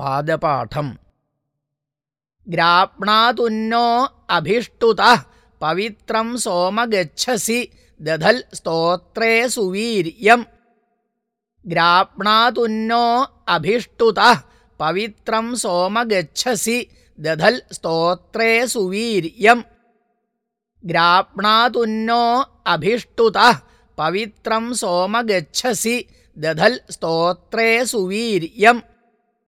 पादपाठम् ग्राप्णातुन्नो अभिष्टुतः पवित्रं सोम दधल् स्तोत्रे सुवीर्यम् ग्राप्णातुन्नो अभिष्टुतः पवित्रं सोम दधल् स्तोत्रे सुवीर्यम् ग्राप्णातुन्नो अभिष्टुतः पवित्रं सोम दधल् स्तोत्रे सुवीर्यम्